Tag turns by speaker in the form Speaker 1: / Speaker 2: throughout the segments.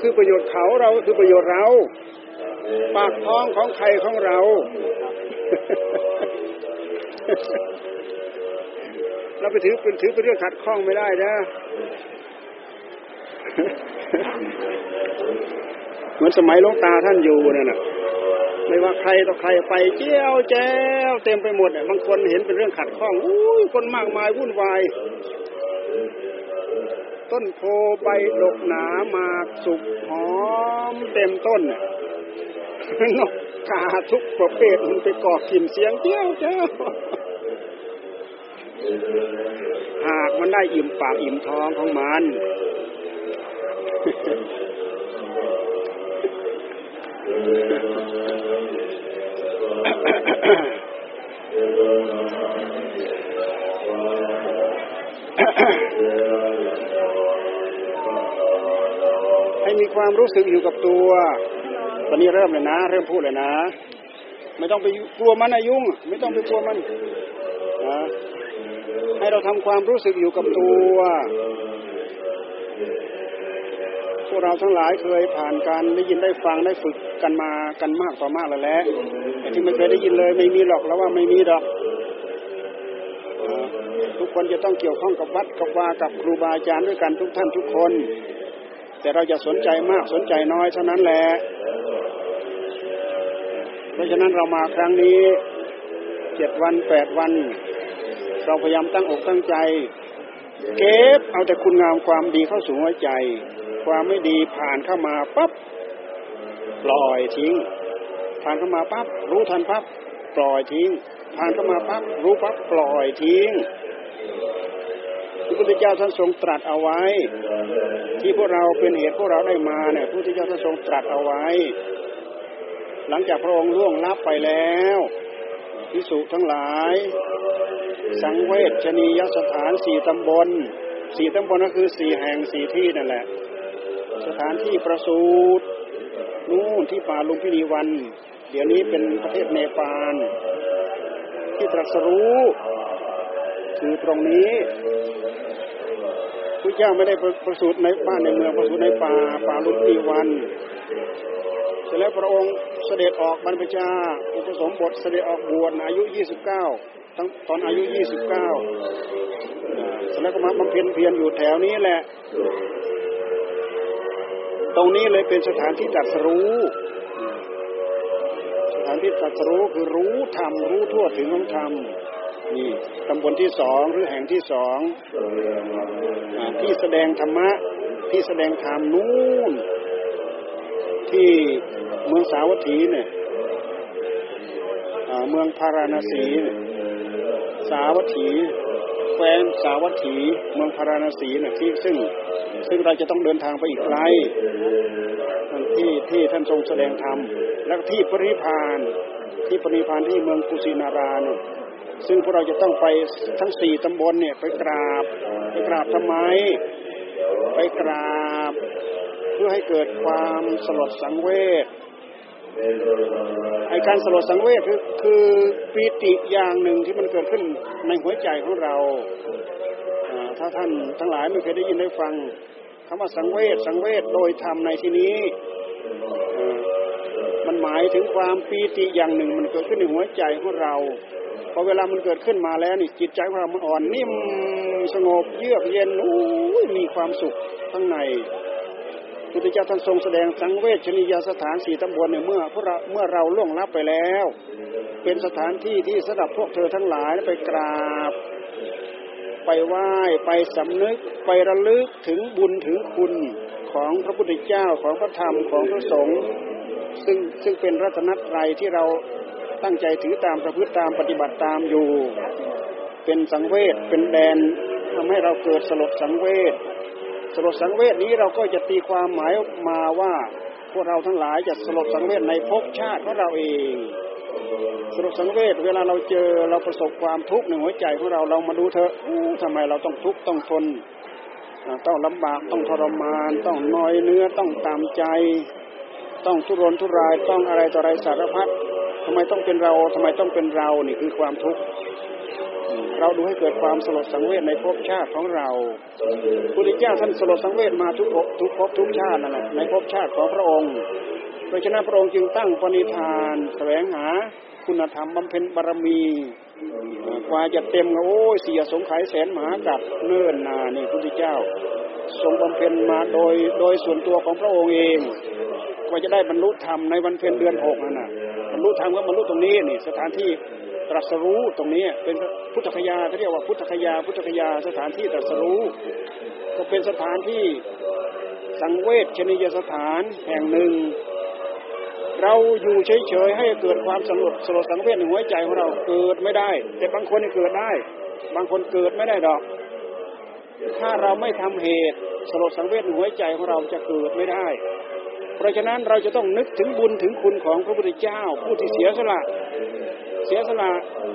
Speaker 1: คือประโยชน์เขาเราคือประโยชน์เรา ปากท้องของใครของเรา เราไปถือเป็นถือเป็นเรื่องขัดข้องไม่ได้นะเหมือนสมัยลงตาท่านอยู่นั่นน่ะไม่ว่าใครต่อใครไปเจ้าแจ้วเต็มไปหมดเนี่ยบางคนเห็นเป็นเรื่องขัดข้องอุ้ยคนมากมายวุ่นวาย ต้นโพใบดกหนามากสุกหอม เต็มต้นเนี่ยนกกาทุกประเภทมันไปกอกกินเสียงเจ้าเจ้าหากมันได้อิ่มปากอิ่มท้องของมัน ความรู้สึกอยู่กับตัว ตอนนี้เริ่มเลยนะ เริ่มพูดเลยนะ ไม่ต้องไปกลัวมันนะยุ่ง ไม่ต้องไปกลัวมันนะให้เราทำความรู้สึกอยู่กับตัวพวกเราทั้งหลายเคยผ่านการได้ยินได้ฟังได้ฝึกกันมากันมากต่อมากแล้วแหละไอ้ที่ไม่เคยได้ยินเลย ไม่มีหรอกแล้วว่าไม่มีดอกทุกคนจะต้องเกี่ยวข้องกับวัดกับวากับครูบาอาจารย์ด้วยกันทุกท่านทุกคน แต่เราจะสนใจมากสนใจน้อยเท่านั้นแหละเพราะฉะนั้นเรามาครั้งนี้เจ็ดวันแปดวัน เราพยายามตั้งอกตั้งใจ เก็บเอาแต่คุณงามความดีเข้าสู่หัวใจ ความไม่ดีผ่านเข้ามาปั๊บปล่อยทิ้ง ผ่านเข้ามาปั๊บรู้ทันปั๊บปล่อยทิ้ง ผ่านเข้ามาปั๊บรู้ปั๊บปล่อยทิ้ง พระพุทธเจ้าท่านทรงตรัสเอาไว้ ที่พวกเราเป็นเหตุพวกเราได้มาเนี่ยพระพุทธเจ้าท่านทรงตรัสเอาไว้ หลังจากพระองค์ล่วงลับไปแล้วพิสุทั้งหลาย สังเวชชนียสถานสี่ตำบลสี่ตำบลก็คือสี่แห่งสี่ที่นั่นแหละ สถานที่ประสูตรนู่นที่ป่าลุมพินีวัน เดี๋ยวนี้เป็นประเทศเนปาลที่ตรัสรู้คือตรงนี้ เจ้าไม่ได้ประสูติในบ้านในเมืองประสูติในป่าป่าลุมพินีวันเสร็จแล้วพระองค์เสด็จออกบรรพชาอุปสมบทเสด็จออกบวชอายุ 29ตั้งตอนอายุ 29เสร็จแล้วก็มาบำเพ็ญเพียรอยู่แถวนี้แหละ ตรงนี้เลยเป็นสถานที่ตรัสรู้สถานที่ตรัสรู้คือรู้ธรรมรู้ทั่วถึงของธรรม นี่ตำบลที่สองหรือแห่งที่สองที่แสดงธรรมะที่แสดงธรรมนู่น ที่เมืองสาวัตถีเนี่ยเมืองพาราณสีสาวัตถีแคว้นสาวัตถี เมืองพาราณสีเนี่ยที่ซึ่งซึ่งเราจะต้องเดินทางไปอีกไกลที่ที่ท่านทรงแสดงธรรม แล้วที่ปริพานที่ปริพานที่เมืองกุสินาราเนี่ย ซึ่งพวกเราจะต้องไปทั้งสี่ตำบลเนี่ยไปกราบ ไปกราบทำไม ไปกราบ เพื่อให้เกิดความสลดสังเวชไอการสลดสังเวชคือคือปีติอย่างหนึ่งที่มันเกิดขึ้นในหัวใจของเราถ้าท่านทั้งหลายไม่เคยได้ยินได้ฟังคำว่าสังเวชสังเวชโดยธรรมในที่นี้มันหมายถึงความปีติอย่างหนึ่งมันเกิดขึ้นในหัวใจของเรา พอเวลามันเกิดขึ้นมาแล้วนี่จิตใจของเรามันอ่อนนิ่มสงบเยือกเย็นอู้มีความสุขข้างในพุทธเจ้าท่านทรงแสดงสังเวชนียสถานสี่ตำบลเนี่ยเมื่อพวกเราเมื่อเราล่วงลับไปแล้ว เป็นสถานที่ที่สำหรับพวกเธอทั้งหลายไปกราบ ไปไหว้ไปสำนึก ไประลึกถึงบุญถึงคุณของพระพุทธเจ้าของพระธรรมของพระสงฆ์ซึ่งซึ่งเป็นรัตนตรัยที่เรา ตั้งใจถือตามประพฤติตามปฏิบัติตามอยู่ เป็นสังเวชเป็นแดนทำให้เราเกิดสลดสังเวชสลดสังเวชนี้เราก็จะตีความหมายมาว่าพวกเราทั้งหลายจะสลดสังเวชในภพชาติของเราเองสลดสังเวชเวลาเราเจอเราประสบความทุกข์ในหัวใจของเราเรามาดูเถอะทำไมเราต้องทุกข์ต้องทนต้องลำบากต้องทรมาน ต้องน้อยเนื้อต้องตามใจ ต้องทุรนทุรายต้องอะไรต่ออะไรสารพัด ทำไมต้องเป็นเราทำไมต้องเป็นเรานี่คือความทุกข์เราดูให้เกิดความสลดสังเวชในภพชาติของเราพุทธเจ้าท่านสลดสังเวชมาทุกภพทุกภพทุกชาตินั่นแหละในภพชาติของพระองค์เพราะฉะนั้นพระองค์จึงตั้งปณิธาน แสวงหาคุณธรรมบำเพ็ญบารมีกว่าจะเต็มโอ้ยเสียสงไขยแสนมหากัดเนิ่นนานี่พุทธเจ้า ทรงบำเพ็ญมาโดยโดยส่วนตัวของพระองค์เองกว่าจะได้บรรลุธรรมในวันเพ็ญเดือนหกนั่นน่ะ รรลุธรรมก็บรรลุตรงนี้นี่สถานที่ตรัสรู้ตรงนี้เป็นพุทธคยาเขาเรียกว่าพุทธคยา พุทธคยาสถานที่ตรัสรู้ ก็เป็นสถานที่สังเวชชนิยสถานแห่งหนึ่ง เราอยู่เฉยๆให้เกิดความสลดสลดสังเวชในหัวใจของเราเกิดไม่ได้ แต่บางคนเกิดได้ บางคนเกิดไม่ได้ดอก ถ้าเราไม่ทำเหตุสลดสังเวชในหัวใจของเราจะเกิดไม่ได้ ราะฉะนั้นเราจะต้องนึกถึงบุญถึงคุณของพระพุทธเจ้า ผู้ที่เสียสละ เสียสละ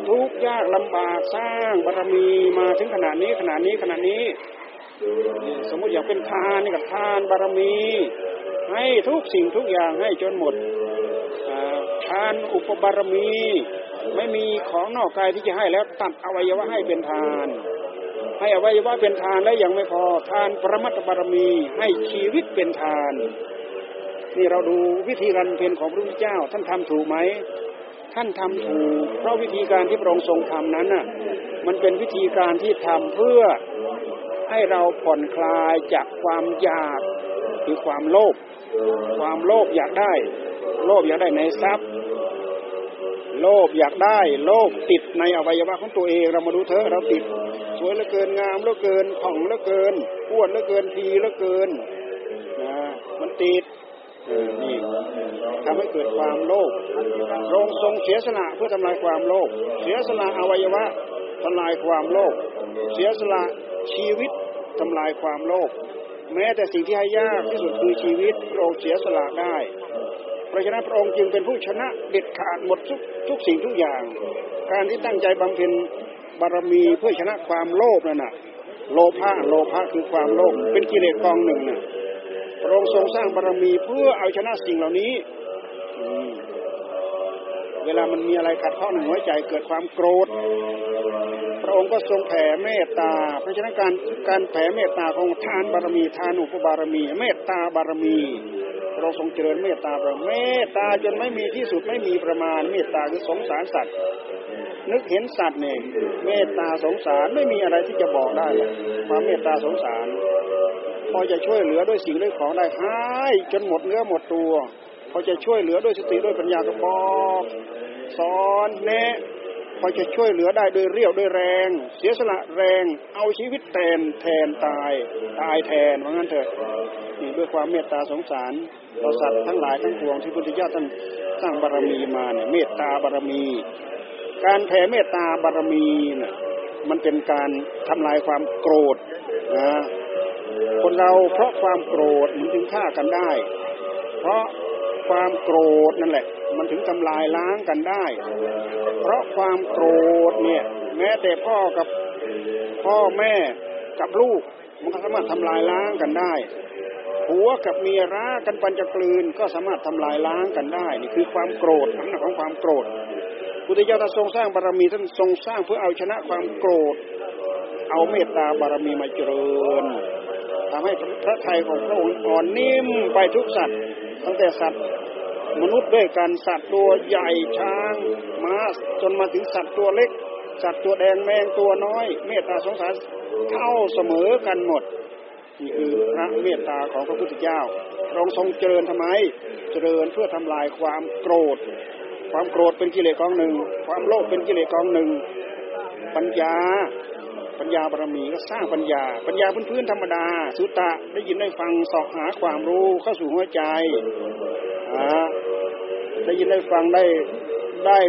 Speaker 1: ทุกยากลำบากสร้างบารมีมาถึงขนาดนี้ขนาดนี้ขนาดนี้ สมมติอยากเป็นทานนี่กับทานบารมี ให้ทุกสิ่งทุกอย่างให้จนหมดทานอุปบารมี ไม่มีของนอกกายที่จะให้แล้วตัดอวัยวะให้เป็นทานให้อวัยวะเป็นทานแล้วยังไม่พอทานปรมัตบารมีให้ชีวิตเป็นทาน นี่เราดูวิธีการเพนของพระพุทธเจ้า ท่านทำถูกไหมท่านทำถูกเพราะวิธีการที่พระองค์ทรงทำนั้นน่ะมันเป็นวิธีการที่ทำเพื่อให้เราผ่อนคลายจากความอยากคือความโลภความโลภอยากได้ โลภอยากได้ในทรัพย์ โลภอยากได้ โลภติดในอวัยวะของตัวเองเรามาดูเถอะเราติด สวยเหลือเกินงามเหลือเกินผ่องเหลือเกินอ้วนเหลือเกินทีเหลือเกินนะมันติด ทำให้เกิดความโลภทรงทรงเสียสละเพื่อทำลายความโลภเสียสละอวัยวะทำลายความโลภเสียสละชีวิตทำลายความโลภแม้แต่สิ่งที่ให้ยากที่สุดคือชีวิตพระองค์เสียสละได้เพราะฉะนั้นพระองค์จึงเป็นผู้ชนะเด็ดขาดหมดทุกทุกสิ่งทุกอย่าง การที่ตั้งใจบำเพ็ญบารมีเพื่อชนะความโลภนั่นน่ะ โลภะโลภะคือความโลภเป็นกิเลสกองหนึ่งน่ะ พระองค์ทรงสร้างบารมีเพื่อเอาชนะสิ่งเหล่านี้เวลามันมีอะไรขัดข้องในหัวใจเกิดความโกรธ พระองค์ก็ทรงแผ่เมตตา เพราะฉะนั้นการการแผ่เมตตาของทานบารมีทานอุปบารมี เมตตาบารมีเราทรงเจริญเมตตาเราเมตตาจนไม่มีที่สุดไม่มีประมาณ เมตตาคือสงสารสัตว์ นึกเห็นสัตว์เนี่ยเมตตาสงสารไม่มีอะไรที่จะบอกได้ความเมตตาสงสาร พอจะช่วยเหลือด้วยสิ่งด้วยของได้ให้จนหมดเนื้อหมดตัว พอจะช่วยเหลือด้วยสติด้วยปัญญาก็บอกสอนแนะพอจะช่วยเหลือได้โดยเรียวด้วยแรง เสียสละแรง เอาชีวิตแทนแทนตายตายแทนว่างั้นเถอะนี่ด้วยความเมตตาสงสารต่อสัตว์ทั้งหลายทั้งปวงที่พุทธเจ้าท่านสร้างบารมีมาเนี่ยเมตตาบารมี การแผ่เมตตาบารมีเนี่ยมันเป็นการทำลายความโกรธนะ คนเราเพราะความโกรธมันถึงฆ่ากันได้ เพราะความโกรธนั่นแหละ มันถึงทำลายล้างกันได้ เพราะความโกรธเนี่ย แม้แต่พ่อกับพ่อแม่กับลูก มันก็สามารถทำลายล้างกันได้ผัวกับเมียร้ากันปัญจกลืนก็สามารถทำลายล้างกันได้ นี่คือความโกรธน้ำหนักของความโกรธพุทธเจ้าท่านทรงสร้างบารมีท่านทรงสร้างเพื่อเอาชนะความโกรธ เอาเมตตาบารมีมาเจริญ ทำให้พระไทยของพระองค์อ่อนนิ่มไปทุกสัตว์ ตั้งแต่สัตว์มนุษย์ด้วยกันสัตว์ตัวใหญ่ช้างม้าจนมาถึงสัตว์ตัวเล็ก สัตว์ตัวแดงแมงตัวน้อย เมตตาสงสารเท่าเสมอกันหมดนี่คือพระเมตตาของพระพุทธเจ้าทรงทรงเจริญทำไม เจริญเพื่อทำลายความโกรธ ความโกรธเป็นกิเลสกองหนึ่ง ความโลภเป็นกิเลสกองหนึ่ง ปัญญา ปัญญาบารมีก็สร้างปัญญา ปัญญาพื้นๆธรรมดา สุตตะได้ยินได้ฟังสอบหาความรู้เข้าสู่หัวใจได้ยินได้ฟังได้ได้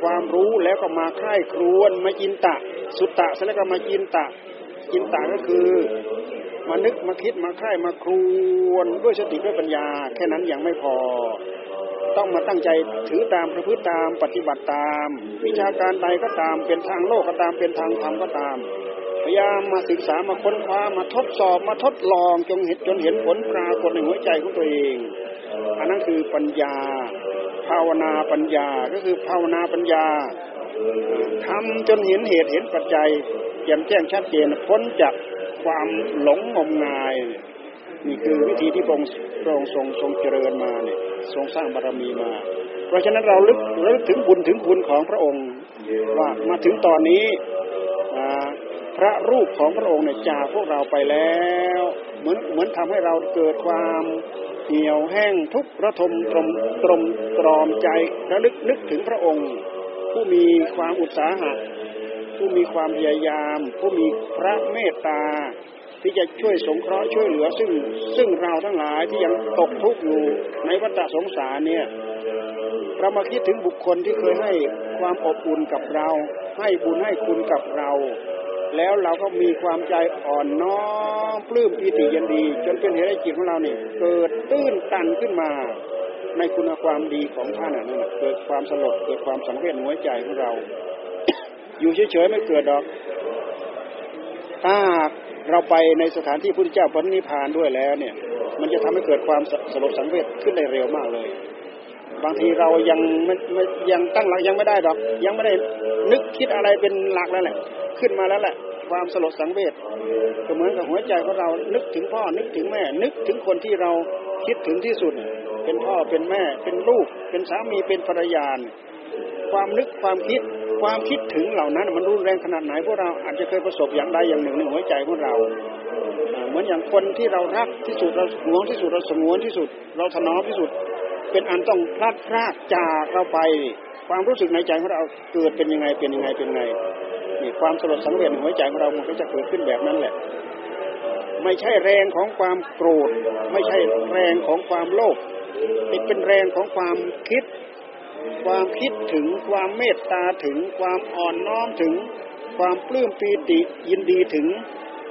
Speaker 1: ความรู้แล้วก็มาค่ายครวนมาจินตะ สุตตะเสร็จแล้วก็มาจินตะจินตะก็คือมานึกมาคิดมาค่ายมาครวนด้วยสติด้วยปัญญา แค่นั้นยังไม่พอ ต้องมาตั้งใจถือตามประพฤติตามปฏิบัติตาม วิชาการใดก็ตามเป็นทางโลกก็ตามเป็นทางธรรมก็ตาม พยายามมาศึกษามาค้นคว้ามาทดสอบมาทดลองจนเห็นจนเห็นผลปรากฏในหัวใจของตัวเอง อันนั้นคือปัญญา ภาวนาปัญญาก็คือภาวนาปัญญาทำจนเห็นเหตุเห็นปัจจัยแจ่มแจ้งชัดเจนพ้นจากความหลงงมงาย นี่คือวิธีที่พระองค์พระองค์ทรงทรงเจริญมาเนี่ยทรงสร้างบารมีมา เพราะฉะนั้นเราลึกลึกถึงบุญถึงคุณของพระองค์ว่ามาถึงตอนนี้พระรูปของพระองค์เนี่ยจากพวกเราไปแล้วเหมือนเหมือนทำให้เราเกิดความเหี่ยวแห้งทุกระทมตรมตรมตรอมใจระลึกนึกถึงพระองค์ ผู้มีความอุตสาหะผู้มีความพยายาม ผู้มีพระเมตตา ที่จะช่วยสงเคราะห์ช่วยเหลือ ซึ่งซึ่งเราทั้งหลายที่ยังตกทุกข์อยู่ในวัฏสงสารเนี่ยเรามาคิดถึงบุคคลที่เคยให้ความอบอุ่นกับเรา ให้บุญให้คุณกับเรา แล้วเราก็มีความใจอ่อนน้อมปลื้มปีติยินดี จนเป็นเหตุให้จิตของเราเนี่ยเกิดตื้นตันขึ้นมาในคุณความดีของท่านนั่นเกิดความสลดเกิดความสังเวชหัวใจของเรา อยู่เฉยๆไม่เกิดดอก ถ้า เราไปในสถานที่พุทธเจ้าพระนิพพานด้วยแล้วเนี่ย มันจะทำให้เกิดความสลดสังเวชขึ้นได้เร็วมากเลย บางทีเรายังไม่ยังตั้งหลักยังไม่ได้ดอกยังไม่ได้นึกคิดอะไรเป็นหลักแล้วแหละ ขึ้นมาแล้วแหละความสลดสังเวชก็เหมือนกับหัวใจของเรานึกถึงพ่อนึกถึงแม่ นึกถึงคนที่เราคิดถึงที่สุด เป็นพ่อเป็นแม่ เป็นลูก เป็นสามีเป็นภรรยาความนึกความคิด ความคิดถึงเหล่านั้นมันรุนแรงขนาดไหนพวกเราอาจจะเคยประสบอย่างใดอย่างหนึ่งในหัวใจของเรา เหมือนอย่างคนที่เรารักที่สุดเราหวงที่สุดเราสงวนที่สุด เราถนอมที่สุด เป็นอันต้องพลาดพลาดจากเราไป ความรู้สึกในใจของเราเกิดเป็นยังไงเป็นยังไงเป็นยังไงนี่ความสลดสังเวชหัวใจของเรามันก็จะเกิดขึ้นแบบนั้นแหละ ไม่ใช่แรงของความโกรธ ไม่ใช่แรงของความโลภนี่เป็นแรงของความคิด ความคิดถึงความเมตตาถึงความอ่อนน้อมถึง ความปลื้มปีติยินดีถึง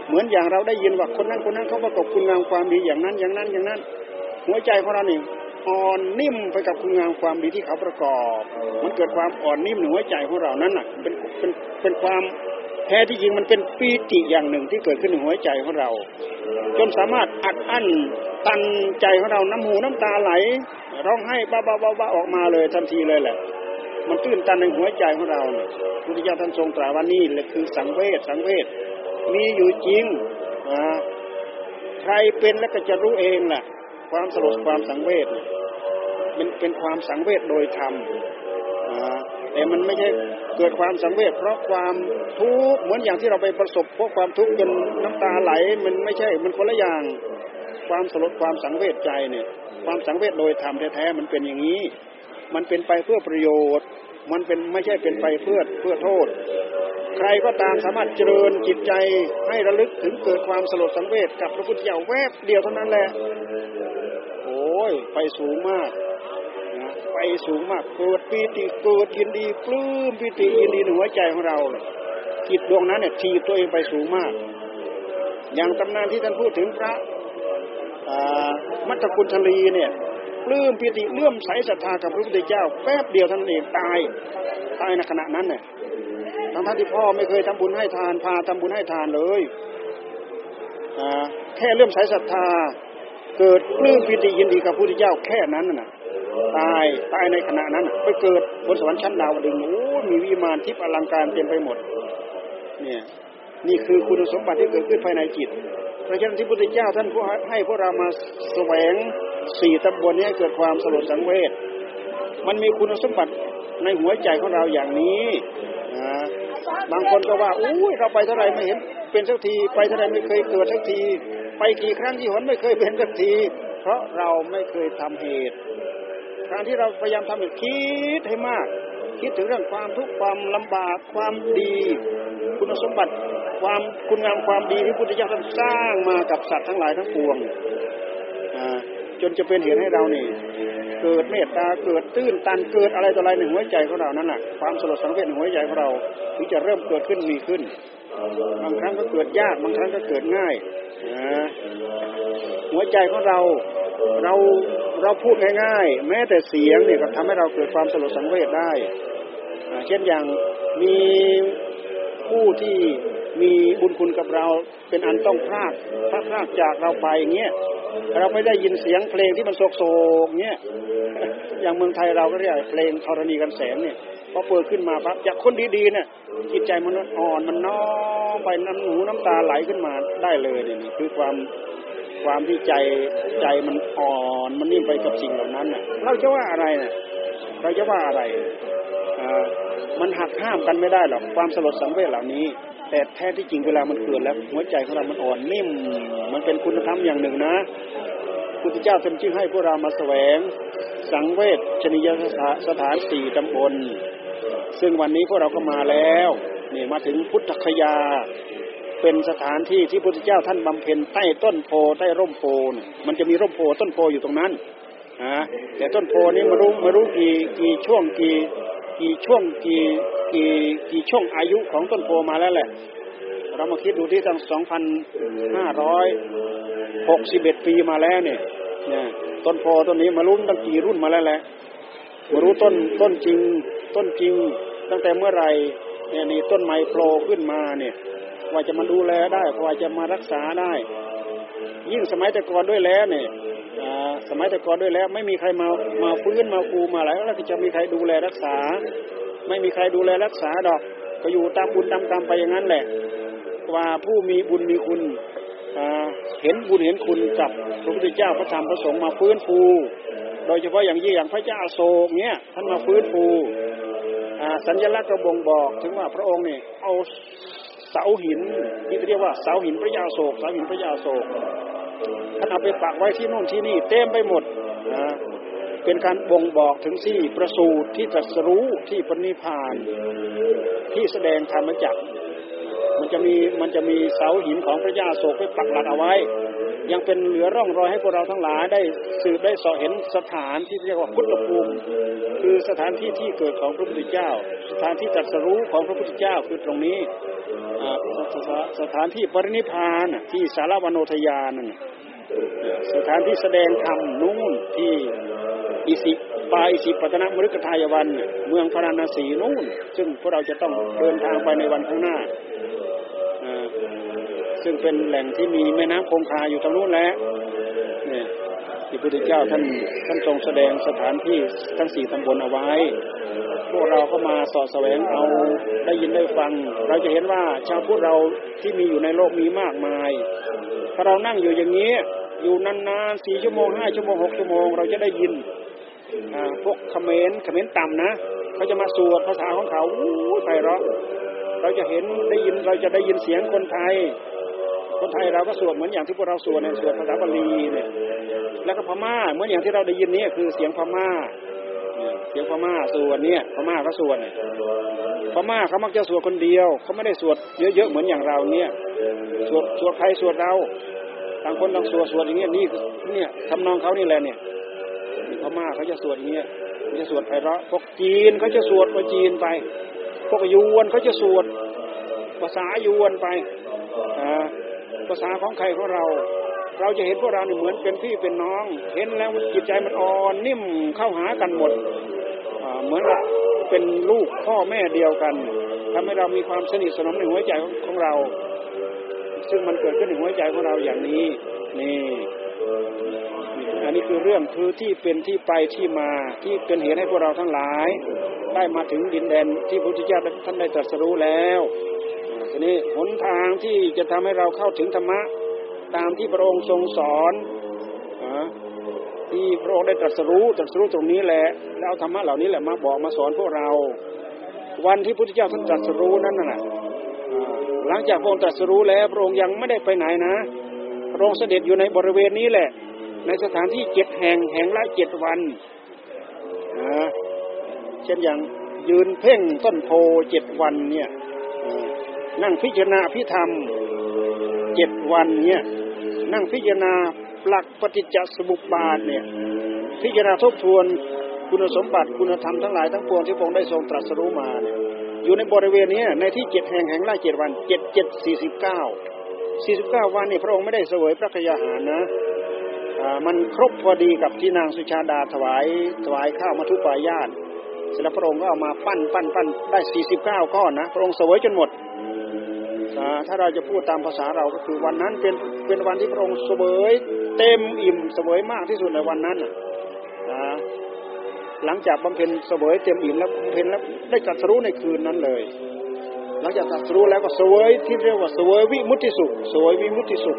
Speaker 1: เหมือนอย่างเราได้ยินว่าคนนั้นคนนั้นเขาประกอบคุณงามความดีอย่างนั้นอย่างนั้นอย่างนั้น หัวใจของเราเนี่ยอ่อนนิ่มไปกับคุณงามความดีที่เขาประกอบ มันเกิดความอ่อนนิ่มในหัวใจของเรานั้นน่ะเป็นเป็นเป็นความ แท้ที่จริงมันเป็นปีติอย่างหนึ่งที่เกิดขึ้นในหัวใจของเรา จนสามารถอัดอั้นตันใจของเราน้ำหูน้ำตาไหล ร้องไห้บ้าบ้าบ้าออกมาเลยทันทีเลยแหละ มันตื้นตันในหัวใจของเราเนี่ยพุทธิยถาท่านทรงตรัสว่านี่แหละคือสังเวชสังเวชมีอยู่จริงอ่าใครเป็นแล้วก็จะรู้เองแหละความสลดความสังเวชมันเป็นความสังเวชโดยธรรมแต่มันไม่ใช่ เกิดความสังเวชเพราะความทุกข์เหมือนอย่างที่เราไปประสบพวกความทุกข์จนน้ำตาไหลมันไม่ใช่มันคนละอย่าง ความสลดความสังเวชใจเนี่ยความสังเวชโดยธรรมแท้ๆมันเป็นอย่างนี้ มันเป็นไปเพื่อประโยชน์ มันเป็นไม่ใช่เป็นไปเพื่อเพื่อโทษ ใครก็ตามสามารถเจริญจิตใจให้ระลึกถึงเกิดความสลดสังเวชกับพระพุทธเจ้าแวบเดียวเท่านั้นแหละ โอ้ยไปสูงมาก ไปสูงมากเกิดปีติเกิดยินดีปลื้มปีติยินดีในหัวใจของเราจิตดวงนั้นเนี่ยทีตัวเองไปสูงมาก อย่างตำนานที่ท่านพูดถึงพระมัตตคุณทลีเนี่ยปลื้มปีติเลื่อมใสศรัทธากับพระพุทธเจ้า แป๊บเดียวท่านเองตายตายในขณะนั้นเนี่ยทั้งท่านที่พ่อไม่เคยทำบุญให้ทานพาทำบุญให้ทานเลยแค่เลื่อมใสศรัทธาเกิดปลื้มปิติยินดีกับพระพุทธเจ้าแค่นั้นน่ะ ตายตายในขณะนั้น ไปเกิดบนสวรรค์ชั้นดาวดึงโอ้มีวิมานทิพย์อลังการเต็มไปหมด เนี่ย นี่คือคุณสมบัติที่เกิดขึ้นภายในจิตพระเจ้าที่พุทธเจ้าท่านผู้ให้พวกเรามาแสวงสี่ตำบลนี้เกิดความสลดสังเวชมันมีคุณสมบัติในหัวใจของเราอย่างนี้นะบางคนก็ว่าอุ้ยเราไปเท่าไรไม่เห็น เป็นสักทีไปเท่าไรไม่เคยเกิดสักที ไปกี่ครั้งกี่หนไม่เคยเป็นสักที เพราะเราไม่เคยทำเหตุ การที่เราพยายามทำเหตุคิดให้มาก คิดถึงเรื่องความทุกข์ความลำบากความดี คุณสมบัติความคุณงามความดีที่พุทธเจ้าท่านสร้างมากับสัตว์ทั้งหลายทั้งปวงจนจะเป็นเหตุให้เรานี่เกิดเมตตาเกิดตื้นตันเกิดอะไรต่ออะไรในหัวใจของเรานั่นแหละความสลดสังเวชในหัวใจของเราถึงจะเริ่มเกิดขึ้นมีขึ้น บางครั้งก็เกิดยากบางครั้งก็เกิดง่ายหัวใจของเราเรา เราพูดง่ายๆ แม้แต่เสียงเนี่ยก็ทำให้เราเกิดความสลดสังเวชได้เช่นอย่างมีผู้ที่มีบุญคุณกับเราเป็นอันต้องพลาดพลาดจากเราไปเงี้ยเราไม่ได้ยินเสียงเพลงที่มันโศกโศกเงี้ยอย่างเมืองไทยเราก็เรียกเพลงธรณีกันแสงเนี่ยพอเปิดขึ้นมาปั๊บจากคนดีๆเนี่ยจิตใจมันอ่อนมันน้อมไปน้ำหนูน้ำตาไหลขึ้นมาได้เลยเนี่ยคือความ ความที่ใจใจมันอ่อนมันนิ่มไปกับสิ่งเหล่านั้นน่ะ เราจะว่าอะไรเนี่ยเราจะว่าอะไรอ่ามันหักห้ามกันไม่ได้หรอกความสลดสังเวชเหล่านี้ แต่แท้ที่จริงเวลามันเกิดแล้ว หัวใจของเรามันอ่อนนิ่ม มันเป็นคุณธรรมอย่างหนึ่งนะพุทธเจ้าท่านจึงให้พวกเรามาแสวง สังเวชชนิยสถานสี่ตำบลซึ่งวันนี้พวกเราก็มาแล้วนี่มาถึงพุทธคยา เป็นสถานที่ที่พระพุทธเจ้าท่านบำเพ็ญใต้ต้นโพใต้ร่มโพนมันจะมีร่มโพต้นโพอยู่ตรงนั้นฮะแต่ต้นโพนี้มารู้มารู้กี่กี่ช่วงกี่กี่ช่วงกี่กี่กี่ช่วงอายุของต้นโพมาแล้วแหละ เรามาคิดดูที่ตั้งสองพันห้าร้อยหกสิบเอ็ดปีมาแล้วเนี่ยเนี่ยต้นโพต้นนี้มารุ่นตั้งกี่รุ่นมาแล้วแหละมารู้ต้นต้นจริงต้นจริงตั้งแต่เมื่อไรเนี่ยนี่ต้นไม้โผล่ขึ้นมาเนี่ย ว่าจะมาดูแลได้กว่าจะมารักษาได้ ยิ่งสมัยแต่ก่อนด้วยแล้วเนี่ยสมัยแต่ก่อนด้วยแล้ว ไม่มีใครมามาฟื้นมาฟูมาอะไรแล้วจะมีใครดูแลรักษา ไม่มีใครดูแลรักษาดอก ก็อยู่ตามบุญตามกรรมไปอย่างนั้นแหละ ว่าผู้มีบุญมีคุณเห็นบุญเห็นคุณกับพระพุทธเจ้าพระธรรมพระสงฆ์มาฟื้นฟู โดยเฉพาะอย่างยิ่งอย่างพระเจ้าโศกเนี่ยท่านมาฟื้นฟูสัญลักษณ์กระบงบอกถึงว่าพระองค์เนี่ยเอา เสาหินที่เรียกว่าเสาหินพระยาโศกเสาหินพระยาโศกท่านเอาไปปักไว้ที่นู่นที่นี่เต็มไปหมดนะเป็นการบ่งบอกถึงที่ประสูตรที่ตรัสรู้ที่ปณิพานที่แสดงธรรมจักรมันจะมีมันจะมีเสาหินของพระยาโศกไปปักหลักเอาไว้ ยังเป็นเหลือร่องรอยให้พวกเราทั้งหลายได้สืบได้สอเห็นสถานที่เรียกว่าพุทธภูมิ คือสถานที่ที่เกิดของพระพุทธเจ้า สถานที่ตรัสรู้ของพระพุทธเจ้าคือตรงนี้สถานที่ปรินิพานที่สารวโนทยานั่นสถานที่แสดงธรรมนู่นที่อิสิปาอิสิปัตนมฤคทายวัน เมืองพราณสีนู่น ซึ่งพวกเราจะต้องเดินทางไปในวันข้างหน้า ซึ่งเป็นแหล่งที่มีแม่น้ำคงคาอยู่ตรงนู้นแล้วเนี่ยที่พระพุทธเจ้าท่านท่านทรงแสดงสถานที่ทั้งสี่ตำบลเอาไว้ พวกเราก็มาสอดแสวงเอาได้ยินได้ฟัง เราจะเห็นว่าชาวพุทธเราที่มีอยู่ในโลกมีมากมาย ถ้าเรานั่งอยู่อย่างนี้ อยู่นานๆสี่ชั่วโมงห้าชั่วโมงหกชั่วโมงเราจะได้ยินพวกเขมรเขมรต่ำนะเขาจะมาสวดภาษาของเขาไพเราะเราจะเห็นได้ยินเราจะได้ยินเสียงคนไทย คนไทยเราก็สวดเหมือนอย่างที่พวกเราสวดเนี่ยสวดภาษาบาลีเนี่ยแล้วก็พม่าเหมือนอย่างที่เราได้ยินนี่คือเสียงพม่าเสียงพม่าสวดเนี่ยพม่าก็สวดเนี่ยพม่าเขามักจะสวดคนเดียวเขาไม่ได้สวดเยอะๆเหมือนอย่างเราเนี่ยสวดสวดใครสวดเราต่างคนต่างสวดสวดอย่างเงี้ยนี่เนี่ยทำนองเขานี่แหละเนี่ยพม่าเขาจะสวดอย่างเงี้ยจะสวดไพเราะพวกจีนเขาจะสวดพวกจีนไป พวกยวนเขาจะสวดภาษายวนไปอ่า ภาษาของใครของเรา เราจะเห็นพวกเราเนี่ยเหมือนเป็นพี่เป็นน้อง เห็นแล้วจิตใจมันอ่อนนิ่มเข้าหากันหมดเหมือนกับเป็นลูกพ่อแม่เดียวกันทำให้เรามีความสนิทสนมในหัวใจของเรา ซึ่งมันเกิดขึ้นในหัวใจของเราอย่างนี้ นี่อันนี้คือเรื่องคือที่เป็นที่ไปที่มาที่เป็นเหตุให้พวกเราทั้งหลาย ได้มาถึงดินแดนที่พระพุทธเจ้าท่านได้ตรัสรู้แล้ว ทีนี้หนทางที่จะทำให้เราเข้าถึงธรรมะ ตามที่พระองค์ทรงสอนที่พระองค์ได้ตรัสรู้ตรัสรู้ตรงนี้แหละ แล้วธรรมะเหล่านี้แหละมาบอกมาสอนพวกเรา วันที่พระพุทธเจ้าท่านตรัสรู้นั้นน่ะหลังจากพระองค์ตรัสรู้แล้วพระองค์ยังไม่ได้ไปไหนนะพระองค์เสด็จอยู่ในบริเวณนี้แหละ ในสถานที่เจ็ดแห่งแห่งละเจ็ดวันเช่นอย่างยืนเพ่งต้นโพเจ็ดวันเนี่ย นั่งพิจารณาพิธรรมเจ็ดวันเนี่ยนั่งพิจารณาหลักปฏิจจสมุปบาทเนี่ยพิจารณาทบทวนคุณสมบัติคุณธรรมทั้งหลายทั้งปวงที่พระองค์ได้ทรงตรัสรู้มาเนี่ยอยู่ในบริเวณนี้ในที่เจ็ดแห่งแห่งละเจ็ดวันเจ็ดเจ็ดสี่สิบเก้าสี่สิบเก้าวันเนี่ยพระองค์ไม่ได้เสวยพระกยาหารนะมันครบพอดีกับที่นางสุชาดาถวายถวายข้าวมาทุปายาตเสร็จแล้วพระองค์ก็เอามาปั้นปั้นปั้นได้สี่สิบเก้าก้อนนะพระองค์เสวยจนหมด ถ้าเราจะพูดตามภาษาเราก็คือวันนั้นเป็นเป็นวันที่พระองค์เสวยเต็มอิ่มเสวยมากที่สุดในวันนั้นนะหลังจากบำเพ็ญเสวยเต็มอิ่มแล้วบำเพ็ญแล้วได้ตรัสรู้ในคืนนั้นเลย หลังจากตรัสรู้แล้วก็เสวยที่เรียกว่าเสวยวิมุติสุขเสวยวิมุตติสุข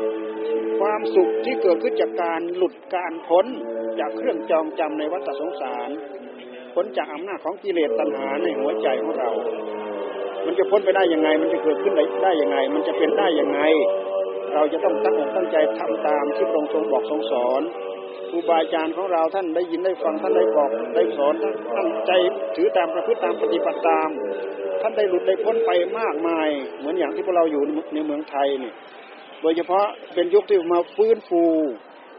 Speaker 1: ความสุขที่เกิดขึ้นจากการหลุดการพ้นจากเครื่องจองจำในวัฏสงสารพ้นจากอำนาจของกิเลสตัณหาในหัวใจของเรา มันจะพ้นไปได้ยังไง มันจะเกิดขึ้นได้ยังไง มันจะเป็นได้ยังไง เราจะต้องตั้งอกตั้งใจทำตามที่พระองค์ทรงบอกทรงสอนครูบาอาจารย์ของเราท่านได้ยินได้ฟังท่านได้บอกได้สอนท่านใจถือตามประพฤติตามปฏิบัติตาม ท่านได้หลุดได้พ้นไปมากมาย เหมือนอย่างที่พวกเราอยู่ในเมืองไทยนี่โดยเฉพาะเป็นยุคที่มาฟื้นฟู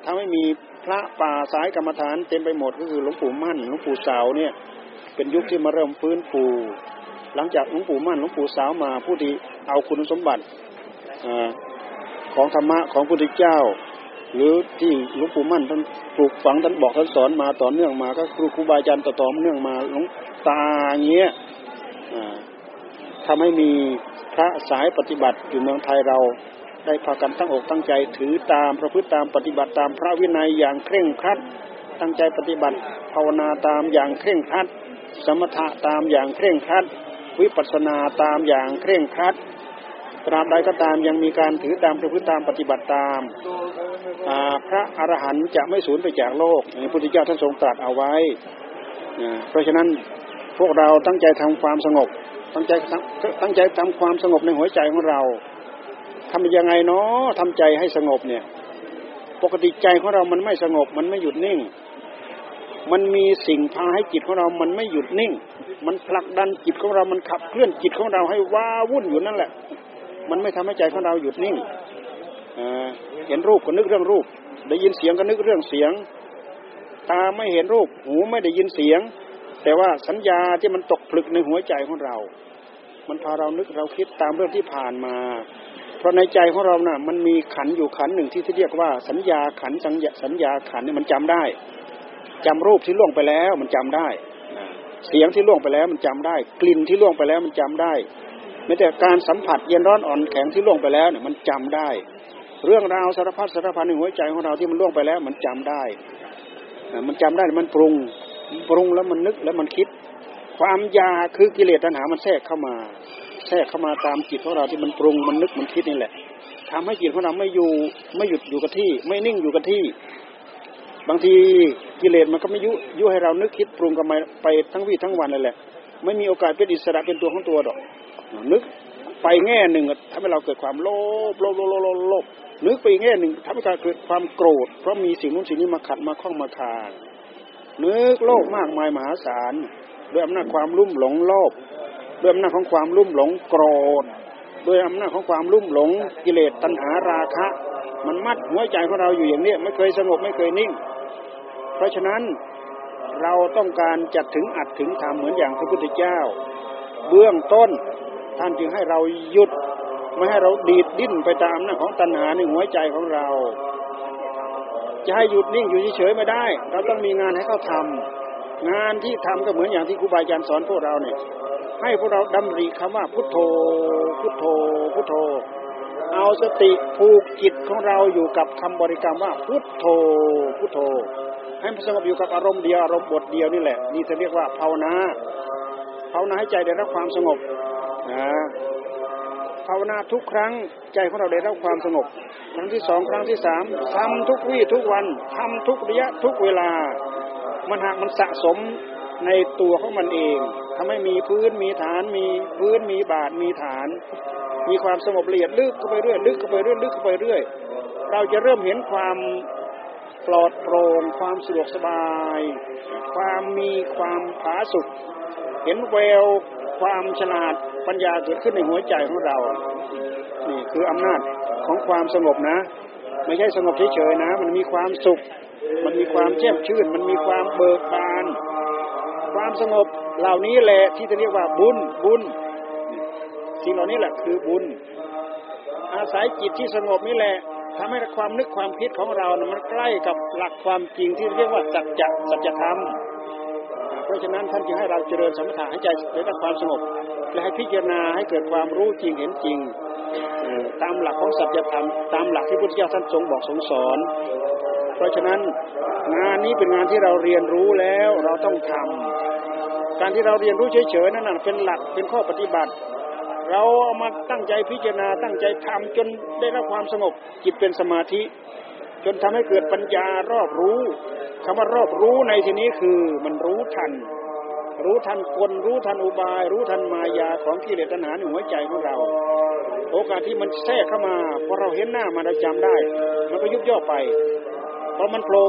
Speaker 1: ทำให้มีพระป่าสายกรรมฐานเต็มไปหมดก็คือหลวงปู่มั่นหลวงปู่สาวเนี่ย เป็นยุคที่มาเริ่มฟื้นฟู หลังจากหลวงปู่มั่นหลวงปู่สาวมาผู้ที่เอาคุณสมบัติของธรรมะของพระพุทธเจ้า หรือที่หลวงปู่มั่นท่านปลูกฝังท่านบอกท่านสอนมาต่อเนื่องมาก็ครูครูบาอาจารย์ต่อต่อเนื่องมาหลวงตาเงี้ยทำให้มีพระสายปฏิบัติอยู่เมืองไทยเราได้พากันตั้งอกตั้งใจถือตามประพฤติตามปฏิบัติตามพระวินัยอย่างเคร่งครัด ตั้งใจปฏิบัติภาวนาตามอย่างเคร่งครัด สมถะตามอย่างเคร่งครัด วิปัสนาตามอย่างเคร่งครัดตราบใดก็ตามยังมีการถือตามประพฤติตามปฏิบัติตามพระอรหันต์จะไม่สูญไปจากโลกพระพุทธเจ้าท่านทรงตรัสเอาไว้ เพราะฉะนั้นพวกเราตั้งใจทำความสงบ ตั้งใจตั้งใจทำความสงบในหัวใจของเราทำยังไงเนาะทำใจให้สงบเนี่ย ปกติใจของเรามันไม่สงบมันไม่หยุดนิ่ง มันมีสิ่งพาให้จิตของเรามันไม่หยุดนิ่ง มันผลักดันจิตของเรา มันขับเคลื่อนจิตของเราให้ว้าวุ่นอยู่นั่นแหละ มันไม่ทำให้ใจของเราหยุดนิ่งเห็นรูปก็นึกเรื่องรูป ได้ยินเสียงก็นึกเรื่องเสียง ตาไม่เห็นรูป หูไม่ได้ยินเสียง แต่ว่าสัญญาที่มันตกผลึกในหัวใจของเรา มันพาเรานึกเราคิดตามเรื่องที่ผ่านมา เพราะในใจของเรานะ่ะ มันมีขันอยู่ขันหนึ่งที่ที่เรียกว่าสัญญาขันสัญญาสัญญาขันนี่มันจำได้ จำรูปที่ล่วงไปแล้วมันจำได้ เสียงที่ล่วงไปแล้วมันจำได้ กลิ่นที่ล่วงไปแล้วมันจำได้แม้แต่การสัมผัสเย็นร้อนอ่อนแข็งที่ล่วงไปแล้วเนี่ยมันจำได้ เรื่องราวสารพัดสารพันในหัวใจของเราที่มันล่วงไปแล้ว มันจำได้ มันจำได้มันปรุงปรุงแล้วมันนึกแล้วมันคิด ความยาคือกิเลสตัณหามันแทรกเข้ามา แทรกเข้ามาตามจิตของเราที่มันปรุงมันนึกมันคิดนี่แหละทำให้จิตของเราไม่อยู่ไม่หยุดอยู่กับที่ ไม่นิ่งอยู่กับที่ บางทีกิเลสมันก็ไม่ยุยุให้เรานึกคิดปรุงกันไปทั้งวี่ทั้งวันเลยแหละ ไม่มีโอกาสเป็นอิสระเป็นตัวของตัวดอกนึกไปแง่หนึ่งทำให้เราเกิดความโลภโลภโลภโลภโลภนึกไปแง่หนึ่งทำให้เราเกิดความโกรธ เพราะมีสิ่งนู้นสิ่งนี้มาขัดมาข้องมาคานึกโลภมากมายมหาศาลด้วยอำนาจความลุ่มหลงโลภด้วยอำนาจของความลุ่มหลงโกรธด้วยอำนาจของความลุ่มหลงกิเลสตัณหาราคะ มันมัดหัวใจของเราอยู่อย่างนี้ไม่เคยสงบไม่เคยนิ่ง เพราะฉะนั้นเราต้องการจัดถึงอัดถึงทำเหมือนอย่างพระพุทธเจ้า เบื้องต้นท่านจึงให้เราหยุดไม่ให้เราดีดดิ้นไปตามหน้าของตัณหาในหัวใจของเรา จะให้หยุดนิ่งอยู่เฉยๆไม่ได้ เราต้องมีงานให้เขาทำงานที่ทำก็เหมือนอย่างที่ครูบาอาจารย์สอนพวกเราเนี่ย ให้พวกเราดำริคำว่าพุทโธ พุทโธ พุทโธ เอาสติผูกจิตของเราอยู่กับคำบริกรรมว่าพุทโธ พุทโธ ให้มันสงบอยู่กับอารมณ์เดียวอารมณ์บทเดียวนี่แหละ นี่จะเรียกว่าภาวนาภาวนาให้ใจได้รับความสงบนะภาวนาทุกครั้งใจของเราได้รับความสงบครั้งที่สองครั้งที่สามทำทุกวี่ทุกวันทำทุกระยะทุกเวลา มันหากมันสะสมในตัวของมันเองทำให้มีพื้นมีฐานมีพื้นมีบาทมีฐาน มีความสงบละเอียดลึกเข้าไปเรื่อยลึกเข้าไปเรื่อยลึกเข้าไปเรื่อย เราจะเริ่มเห็นความ ปลอดโปร่งความสะดวกสบาย ความมีความผาสุกเห็นแววความฉลาดปัญญาเกิดขึ้นในหัวใจของเรา นี่คืออำนาจของความสงบนะ ไม่ใช่สงบเฉยๆนะ มันมีความสุข มันมีความแจ่มชื่น มันมีความเบิกบาน ความสงบเหล่านี้แหละที่จะเรียกว่าบุญบุญ สิ่งเหล่านี้แหละคือบุญ อาศัยจิตที่สงบนี่แหละ ทำให้ความนึกความคิดของเรานะมันใกล้กับหลักความจริงที่เรียกว่าสัจจะสัจธรรม เพราะฉะนั้นท่านจึงให้เราเจริญสมถะให้ใจเกิดความสงบและให้พิจารณาให้เกิดความรู้จริงเห็นจริง ตามหลักของสัจธรรมตามหลักที่พุทธเจ้าท่านทรงบอกทรงสอน เพราะฉะนั้นงานนี้เป็นงานที่เราเรียนรู้แล้วเราต้องทำการที่เราเรียนรู้เฉยๆนั่นเป็นหลักเป็นข้อปฏิบัติ เราเอามาตั้งใจพิจารณาตั้งใจทำจนได้รับความสงบจิตเป็นสมาธิ จนทำให้เกิดปัญญารอบรู้คำว่ารอบรู้ในที่นี้คือมันรู้ทัน รู้ทันคนรู้ทันอุบาย รู้ทันมายาของกิเลสตัณหาในหัวใจของเรา โอกาสที่มันแทรกเข้ามาพอเราเห็นหน้ามันเราจำได้ มันก็ยุบย่อไปพอมันโผล่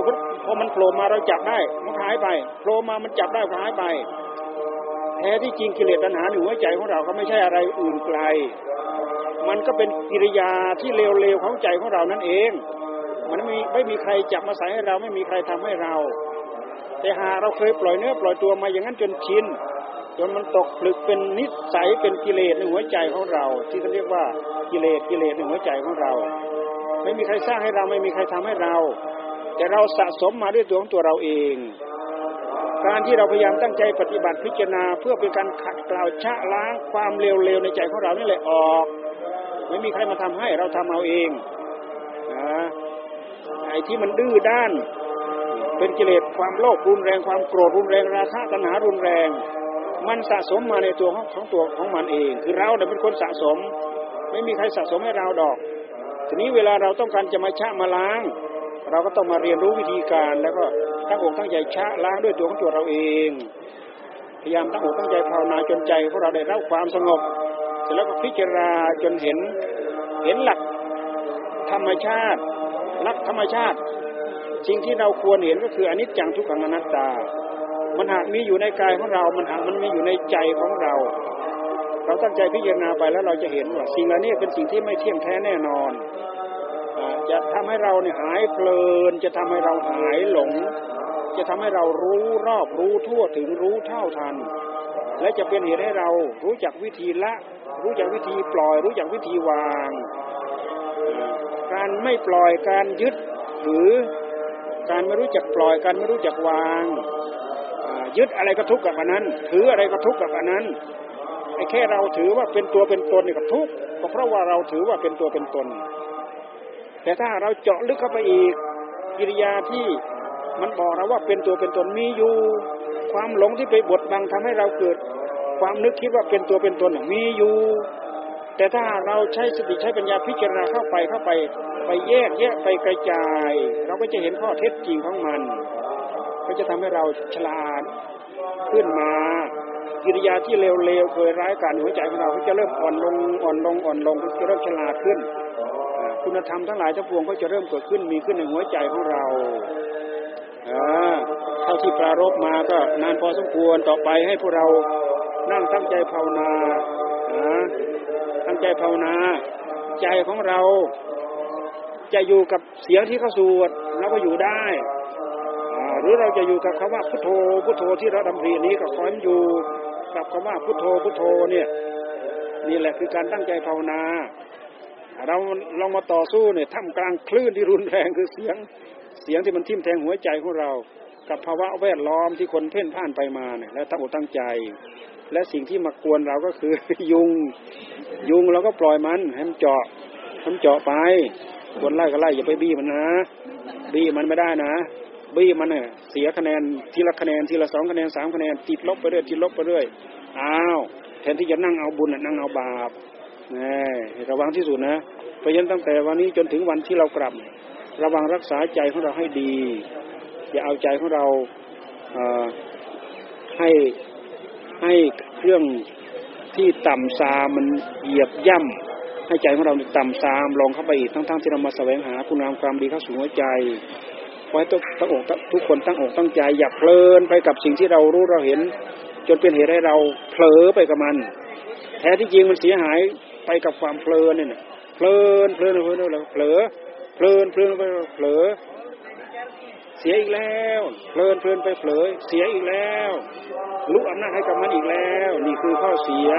Speaker 1: พอมันโผล่มาเราจับได้ มันหายไปโผล่มามันจับได้ก็หายไป แท้ที่จริงกิเลสตัณหาในหัวใจของเราก็ไม่ใช่อะไรอื่นไกล มันก็เป็นกิริยาที่เลวๆของใจของเรานั่นเอง มันไม่มีไม่มีใครจับมาใส่ให้เราไม่มีใครทำให้เรา แต่หาเราเคยปล่อยเนื้อปล่อยตัวมาอย่างนั้นจนชินจนมันตกผลึกเป็นนิสัยเป็นกิเลสในหัวใจของเรา ที่เขาเรียกว่ากิเลสกิเลสในหัวใจของเรา ไม่มีใครสร้างให้เราไม่มีใครทำให้เรา แต่เราสะสมมาด้วยตัวของตัวเราเอง การที่เราพยายามตั้งใจปฏิบัติพิจารณา เพื่อเป็นการขัดเกลาชะล้างความเลวๆในใจของเรานี่แหละออก ไม่มีใครมาทำให้เราทำเอาเองนะไอ้ที่มันดื้อด้าน เป็นกิเลสความโลภรุนแรงความโกรธรุนแรงราคะตัณหารุนแรง มันสะสมมาในตัวของของตัวของมันเอง คือเราเนี่ยเป็นคนสะสม ไม่มีใครสะสมให้เราดอก ทีนี้เวลาเราต้องการจะมาชะมาล้าง เราก็ต้องมาเรียนรู้วิธีการแล้วก็ตั้งอกตั้งใจชะล้างด้วยตัวของตัวเราเอง พยายามตั้งอกตั้งใจภาวนาจนใจของเราได้รับความสงบเสร็จแล้วก็พิจารณาจนเห็นเห็นหลักธรรมชาติหลักธรรมชาติ สิ่งที่เราควรเห็นก็คืออนิจจังทุกขังอนัตตา มันหากมีอยู่ในกายของเรา มันหากมันมีอยู่ในใจของเรา เราตั้งใจพิจารณาไปแล้วเราจะเห็นว่าสิ่งเหล่านี้เป็นสิ่งที่ไม่เที่ยงแท้แน่นอน จะทำให้เราเนี่ยหายเพลิน จะทำให้เราหายหลง จะทำให้เรารู้รอบรู้ทั่วถึงรู้เท่าทัน และจะเป็นเหตุให้เรารู้จักวิธีละ รู้จักวิธีปล่อย รู้จักวิธีวาง การไม่ปล่อยการยึดถือการไม่รู้จักปล่อยการไม่รู้จักวางยึดอะไรก็ทุกข์กับอันนั้น ถืออะไรก็ทุกข์กับอันนั้นไอ้แค่เราถือว่าเป็นตัวเป็นตนเนี่ยก็ทุกข์ก็เพราะว่าเราถือว่าเป็นตัวเป็นตน แต่ถ้าเราเจาะลึกเข้าไปอีก กิริยาที่มันบอกเราว่าเป็นตัวเป็นตนมีอยู่ ความหลงที่ไปบดบังทำให้เราเกิด ความนึกคิดว่าเป็นตัวเป็นตนมีอยู่ แต่ถ้าเราใช้สติใช้ปัญญาพิจารณาเข้าไปเข้าไป ไปแยกแยะไปกระจาย เราก็จะเห็นข้อเท็จจริงของมัน ก็จะทำให้เราฉลาดขึ้นมากิริยาที่เลวๆเคยร้ายกาจหัวใจของเราก็จะเริ่มอ่อนลงอ่อนลงอ่อนลงก็จะเริ่มฉลาดขึ้น คุณธรรมทั้งหลายทั้งปวงก็จะเริ่มเกิดขึ้นมีขึ้นในหัวใจของเราเท่าที่ปรารบมาก็นานพอสมควรต่อไปให้พวกเรานั่งตั้งใจภาวนาตั้งใจภาวนา ใจของเรา จะอยู่กับเสียงที่เขาสวดเราก็อยู่ได้หรือเราจะอยู่กับคำว่าพุทโธพุทโธที่เราดำรินี้ก็คอยอยู่กับคำว่าพุทโธพุทโธเนี่ยนี่แหละคือการตั้งใจภาวนา เราลองมาต่อสู้เนี่ยท่ามกลางคลื่นที่รุนแรงคือเสียงเสียงที่มันทิ่มแทงหัวใจของเรา กับภาวะแวดล้อมที่คนเพ่นพ่านไปมาเนี่ยแล้วตั้งอกตั้งใจ และสิ่งที่มากวนเราก็คือยุงยุงเราก็ปล่อยมันให้มันเจาะให้มันเจาะไปคนไล่ก็ไล่อย่าไปบี้มันนะบี้มันไม่ได้นะบี้มันเนี่ยเสียคะแนนทีละคะแนนทีละสองคะแนนสามคะแนนติดลบไปเรื่อยติดลบไปเรื่อยอ้าวแทนที่จะนั่งเอาบุญนั่งเอาบาป ระวังที่สุดนะเพราะฉะนั้นตั้งแต่วันนี้จนถึงวันที่เรากลับ ระวังรักษาใจของเราให้ดี อย่าเอาใจของเราให้ให้เครื่องที่ต่ำซามันเหยียบย่ำให้ใจของเราต่ำซามลองเข้าไปอีกทั้งๆที่เรามาแสวงหาคุณงามความดีเข้าสู่หัวใจขอให้ตั้งอกทุกคนตั้งอกตั้งใจ อย่าเพลินไปกับสิ่งที่เรารู้เราเห็น จนเป็นเหตุให้เราเผลอไปกับมัน แท้ที่จริงมันเสียหาย ไปกับความเพลินเนี่ยเพลินเพลินเพลินเผลอเพลินเพลินไปเผลอ เสียอีกแล้วเพลินเพลินไปเผลอ เสียอีกแล้วลุกอำนาจให้กับมันอีกแล้ว นี่คือข้อเสีย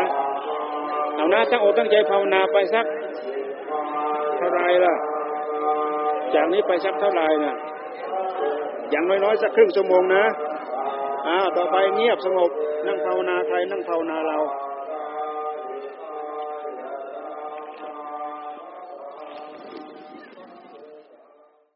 Speaker 1: เอาหน้าตั้งอกตั้งใจภาวนาไปสักเท่าไรล่ะ จากนี้ไปสักเท่าไรนะอย่างน้อยๆสักครึ่งชั่วโมงนะอ่าต่อไปเงียบสงบนั่งภาวนาใครนั่งภาวนาเรา